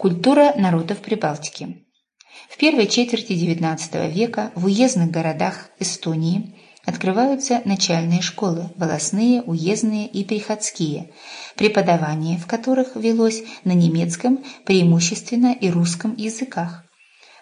Культура народов Прибалтики. В первой четверти XIX века в уездных городах Эстонии открываются начальные школы, волосные, уездные и приходские, преподавание в которых велось на немецком, преимущественно и русском языках.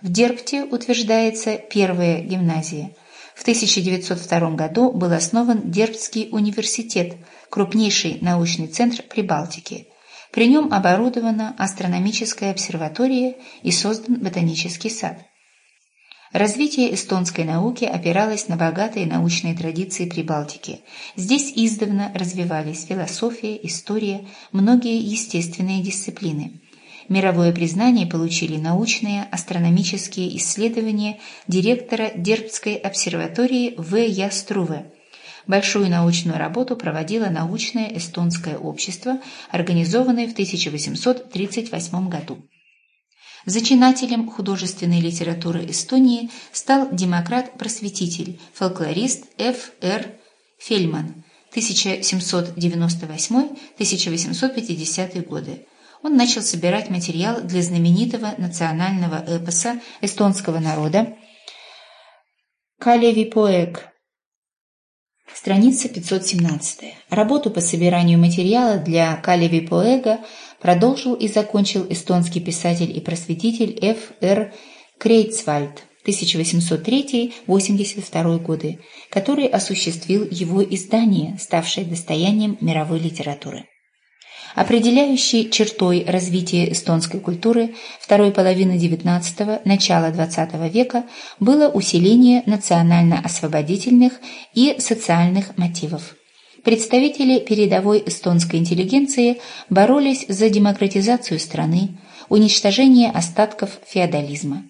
В Дербте утверждается первая гимназия. В 1902 году был основан Дербтский университет, крупнейший научный центр Прибалтики. При нем оборудована астрономическая обсерватория и создан ботанический сад. Развитие эстонской науки опиралось на богатые научные традиции Прибалтики. Здесь издавна развивались философия, история, многие естественные дисциплины. Мировое признание получили научные астрономические исследования директора Дербцкой обсерватории В. Яструве. Большую научную работу проводило научное эстонское общество, организованное в 1838 году. Зачинателем художественной литературы Эстонии стал демократ-просветитель, фольклорист Ф. Р. Фельман 1798-1850 годы. Он начал собирать материал для знаменитого национального эпоса эстонского народа «Калеви Поэк» Страница 517. Работу по собиранию материала для Калеви Поэга продолжил и закончил эстонский писатель и просветитель Ф. Р. Крейцвальд 1803-82 годы, который осуществил его издание, ставшее достоянием мировой литературы. Определяющей чертой развития эстонской культуры второй половины XIX – начала XX века было усиление национально-освободительных и социальных мотивов. Представители передовой эстонской интеллигенции боролись за демократизацию страны, уничтожение остатков феодализма.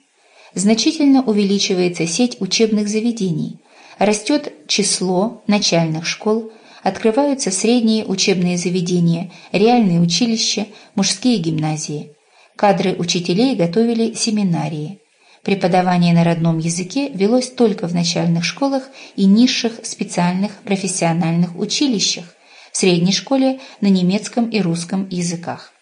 Значительно увеличивается сеть учебных заведений, растет число начальных школ, открываются средние учебные заведения, реальные училища, мужские гимназии. Кадры учителей готовили семинарии. Преподавание на родном языке велось только в начальных школах и низших специальных профессиональных училищах, в средней школе на немецком и русском языках.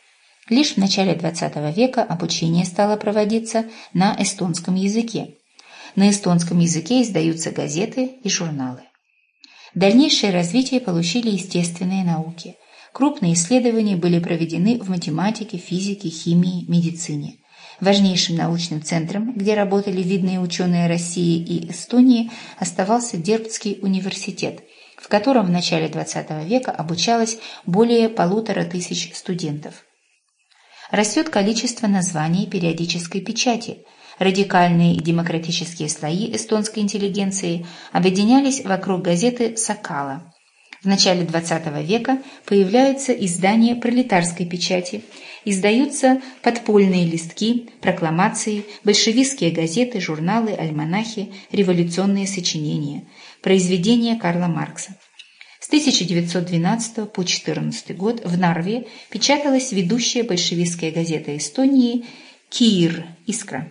Лишь в начале XX века обучение стало проводиться на эстонском языке. На эстонском языке издаются газеты и журналы. Дальнейшее развитие получили естественные науки. Крупные исследования были проведены в математике, физике, химии, медицине. Важнейшим научным центром, где работали видные ученые России и Эстонии, оставался Дербцкий университет, в котором в начале XX века обучалось более полутора тысяч студентов. Растет количество названий периодической печати – радикальные и демократические слои эстонской интеллигенции объединялись вокруг газеты «Сакала». В начале XX века появляются издания пролетарской печати, издаются подпольные листки, прокламации, большевистские газеты, журналы, альманахи, революционные сочинения, произведения Карла Маркса. С 1912 по 1914 год в Нарве печаталась ведущая большевистская газета Эстонии «Киир» «Искра».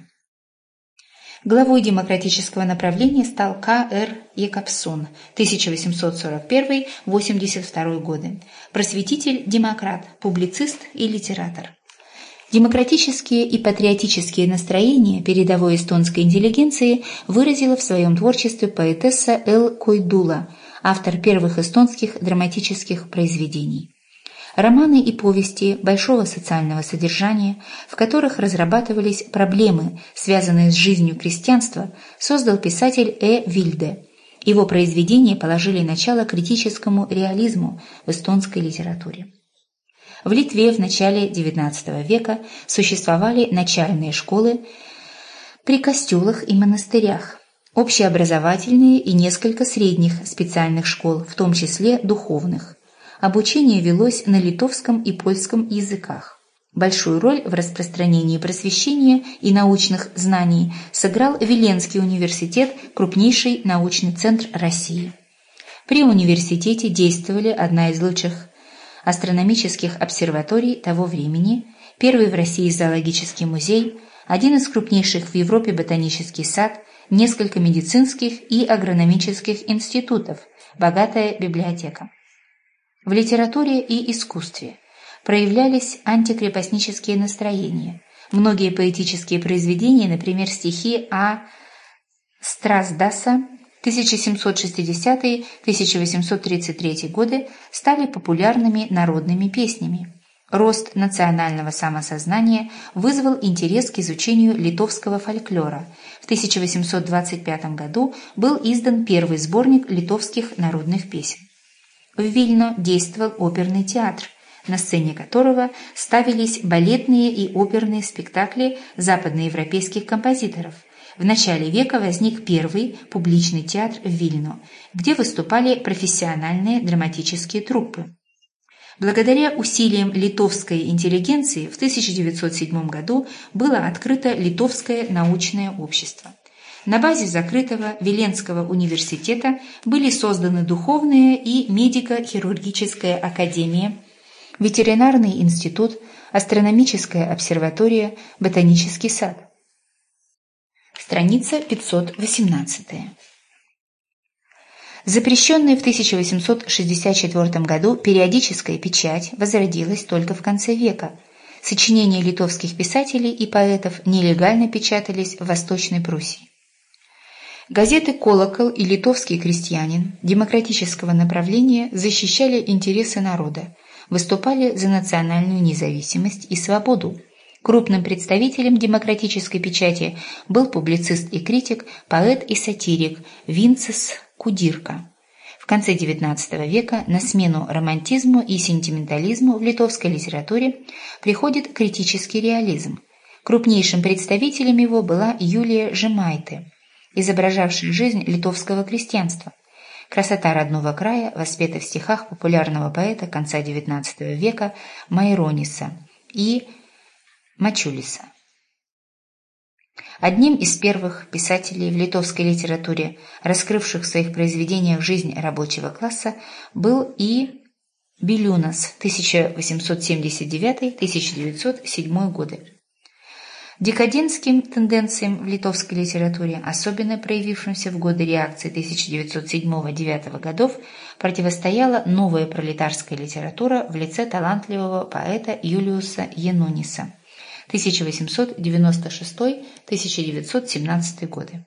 Главой демократического направления стал К.Р. Якобсон 1841-82 годы, просветитель-демократ, публицист и литератор. Демократические и патриотические настроения передовой эстонской интеллигенции выразила в своем творчестве поэтесса Эл Койдула, автор первых эстонских драматических произведений. Романы и повести большого социального содержания, в которых разрабатывались проблемы, связанные с жизнью крестьянства, создал писатель Э. Вильде. Его произведения положили начало критическому реализму в эстонской литературе. В Литве в начале XIX века существовали начальные школы при костелах и монастырях, общеобразовательные и несколько средних специальных школ, в том числе духовных – обучение велось на литовском и польском языках. Большую роль в распространении просвещения и научных знаний сыграл Веленский университет, крупнейший научный центр России. При университете действовали одна из лучших астрономических обсерваторий того времени, первый в России зоологический музей, один из крупнейших в Европе ботанический сад, несколько медицинских и агрономических институтов, богатая библиотека. В литературе и искусстве проявлялись антикрепостнические настроения. Многие поэтические произведения, например, стихи А. Страсдаса 1760-1833 годы стали популярными народными песнями. Рост национального самосознания вызвал интерес к изучению литовского фольклора. В 1825 году был издан первый сборник литовских народных песен. В Вильно действовал оперный театр, на сцене которого ставились балетные и оперные спектакли западноевропейских композиторов. В начале века возник первый публичный театр в Вильно, где выступали профессиональные драматические труппы. Благодаря усилиям литовской интеллигенции в 1907 году было открыто Литовское научное общество. На базе закрытого Веленского университета были созданы духовная и медико-хирургическая академия, ветеринарный институт, астрономическая обсерватория, ботанический сад. Страница 518. Запрещенная в 1864 году периодическая печать возродилась только в конце века. Сочинения литовских писателей и поэтов нелегально печатались в Восточной Пруссии. Газеты «Колокол» и «Литовский крестьянин» демократического направления защищали интересы народа, выступали за национальную независимость и свободу. Крупным представителем демократической печати был публицист и критик, поэт и сатирик Винцес Кудирка. В конце XIX века на смену романтизму и сентиментализму в литовской литературе приходит критический реализм. Крупнейшим представителем его была Юлия Жемайте, изображавшая жизнь литовского крестьянства. Красота родного края воспета в стихах популярного поэта конца XIX века Майрониса и Мачулиса. Одним из первых писателей в литовской литературе, раскрывших в своих произведениях жизнь рабочего класса, был и Билюнас 1879-1907 годы. Декадентским тенденциям в литовской литературе, особенно проявившимся в годы реакции 1907-1909 годов, противостояла новая пролетарская литература в лице талантливого поэта Юлиуса Януниса – 1896-1917 годы.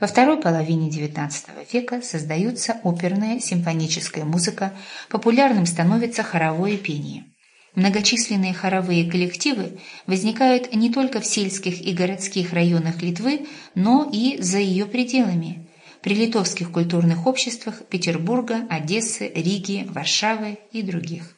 Во второй половине XIX века создаются оперная симфоническая музыка, популярным становится хоровое пение. Многочисленные хоровые коллективы возникают не только в сельских и городских районах Литвы, но и за ее пределами – при литовских культурных обществах Петербурга, Одессы, Риги, Варшавы и других.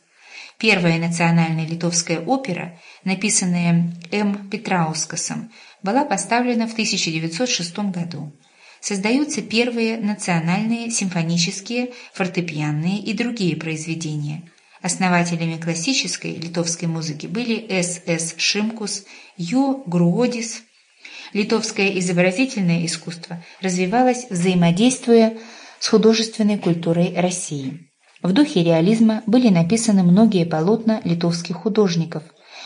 Первая национальная литовская опера, написанная М. Петраускасом, была поставлена в 1906 году. Создаются первые национальные симфонические, фортепианные и другие произведения. Основателями классической литовской музыки были С. С. Шимкус, Ю. Груодис. Литовское изобразительное искусство развивалось, взаимодействуя с художественной культурой России. В духе реализма были написаны многие полотна литовских художников,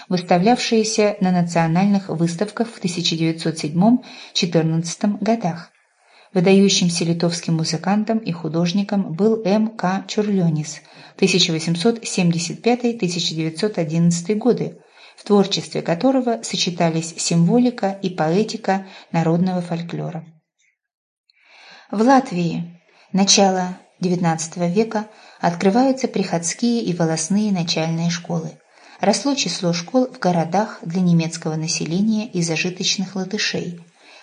выставлявшиеся на национальных выставках в 1907-14 годах. Выдающимся литовским музыкантом и художником был М. К. Чурлёнис 1875-1911 годы, в творчестве которого сочетались символика и поэтика народного фольклора. В Латвии начало XIX века открываются приходские и волосные начальные школы. Росло число школ в городах для немецкого населения и зажиточных латышей.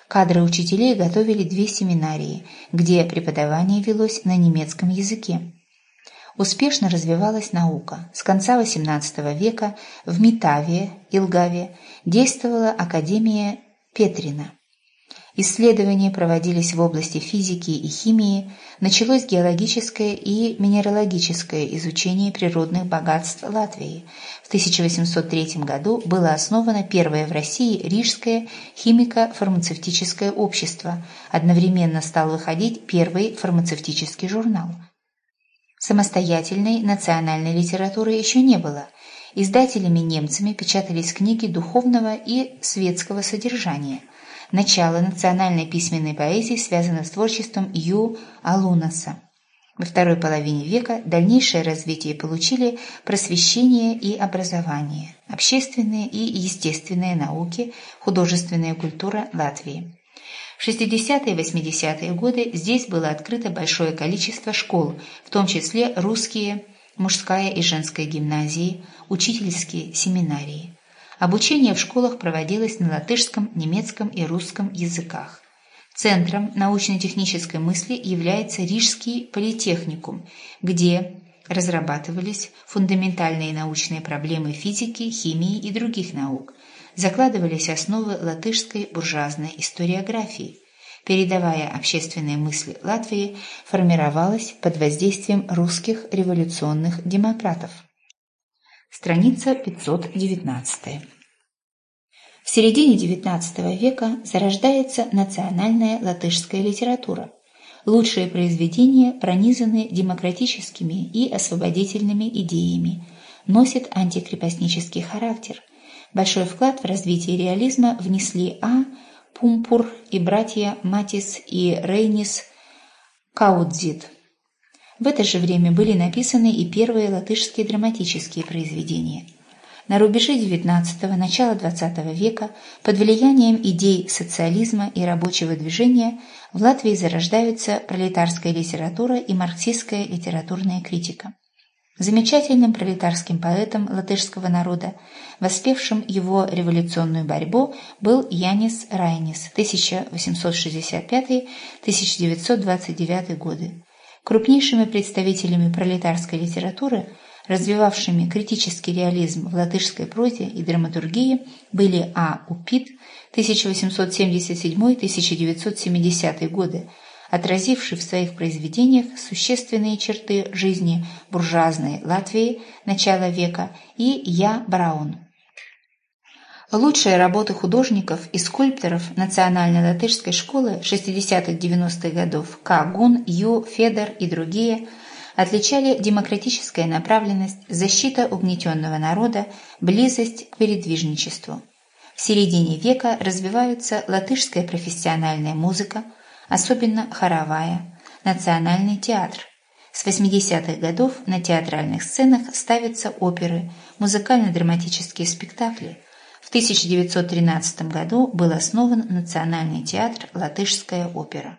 Кадры учителей готовили две семинарии, где преподавание велось на немецком языке. Успешно развивалась наука. С конца XVIII века в Метаве, Илгаве, действовала Академия Петрина. Исследования проводились в области физики и химии, началось геологическое и минералогическое изучение природных богатств Латвии. В 1803 году было основано первое в России Рижское химико-фармацевтическое общество. Одновременно стал выходить первый фармацевтический журнал. Самостоятельной национальной литературы еще не было. Издателями-немцами печатались книги духовного и светского содержания – Начало национальной письменной поэзии связано с творчеством Ю. Алунаса. Во второй половине века дальнейшее развитие получили просвещение и образование, общественные и естественные науки, художественная культура Латвии. В 60-е и 80-е годы здесь было открыто большое количество школ, в том числе русские, мужская и женская гимназии, учительские семинарии. Обучение в школах проводилось на латышском, немецком и русском языках. Центром научно-технической мысли является Рижский политехникум, где разрабатывались фундаментальные научные проблемы физики, химии и других наук, закладывались основы латышской буржуазной историографии. Передовая общественная мысль Латвии формировалась под воздействием русских революционных демократов. Страница 519. В середине XIX века зарождается национальная латышская литература. Лучшие произведения пронизаны демократическими и освободительными идеями, носят антикрепостнический характер. Большой вклад в развитие реализма внесли А. Пумпур и братья Матис и Рейнис Каудзит. В это же время были написаны и первые латышские драматические произведения – на рубеже XIX – начала XX века под влиянием идей социализма и рабочего движения в Латвии зарождаются пролетарская литература и марксистская литературная критика. Замечательным пролетарским поэтом латышского народа, воспевшим его революционную борьбу, был Янис Райнис 1865-1929 годы. Крупнейшими представителями пролетарской литературы – развивавшими критический реализм в латышской прозе и драматургии, были А. Упит 1877-1970 годы, отразивший в своих произведениях существенные черты жизни буржуазной Латвии начала века, и Я. Браун. Лучшие работы художников и скульпторов национальной латышской школы 60-90-х годов К. Гун, Ю. Федор и другие – отличали демократическая направленность, защита угнетенного народа, близость к передвижничеству. В середине века развиваются латышская профессиональная музыка, особенно хоровая, национальный театр. С 80-х годов на театральных сценах ставятся оперы, музыкально-драматические спектакли. В 1913 году был основан Национальный театр «Латышская опера».